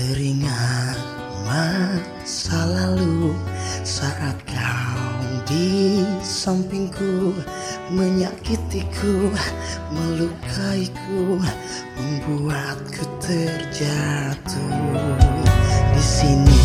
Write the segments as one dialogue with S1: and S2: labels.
S1: Teringat masa lalu saat kau di sampingku Menyakitiku, melukaiku, membuatku terjatuh. Di sini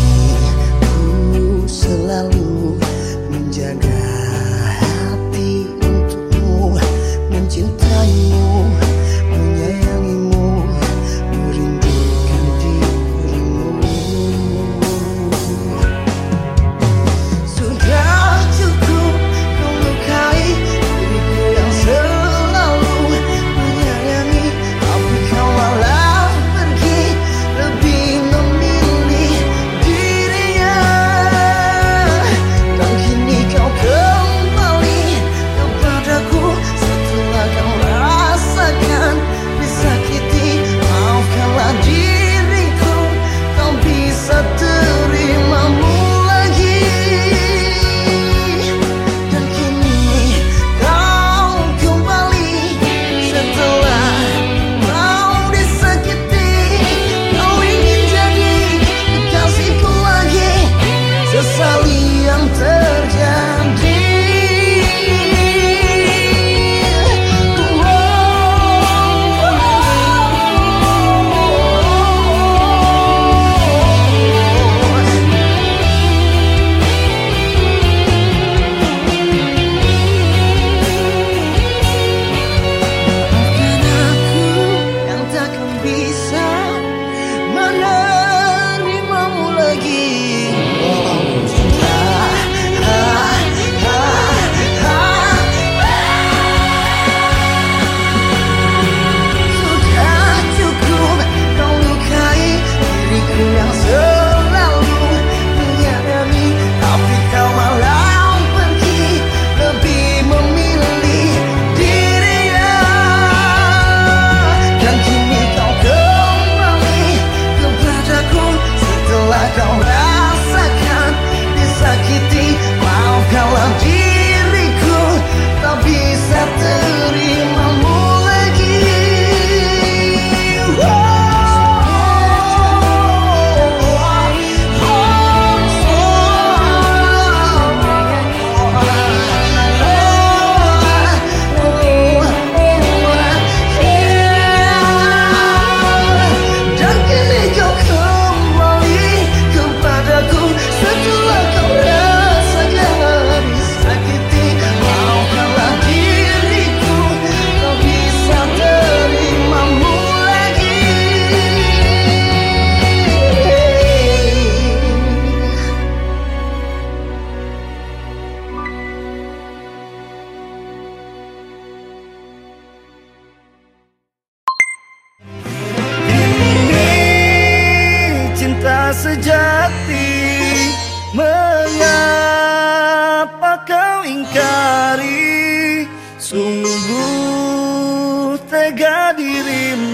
S1: sejati. Mengapa kau ingkari? Sungguh tega dirimu.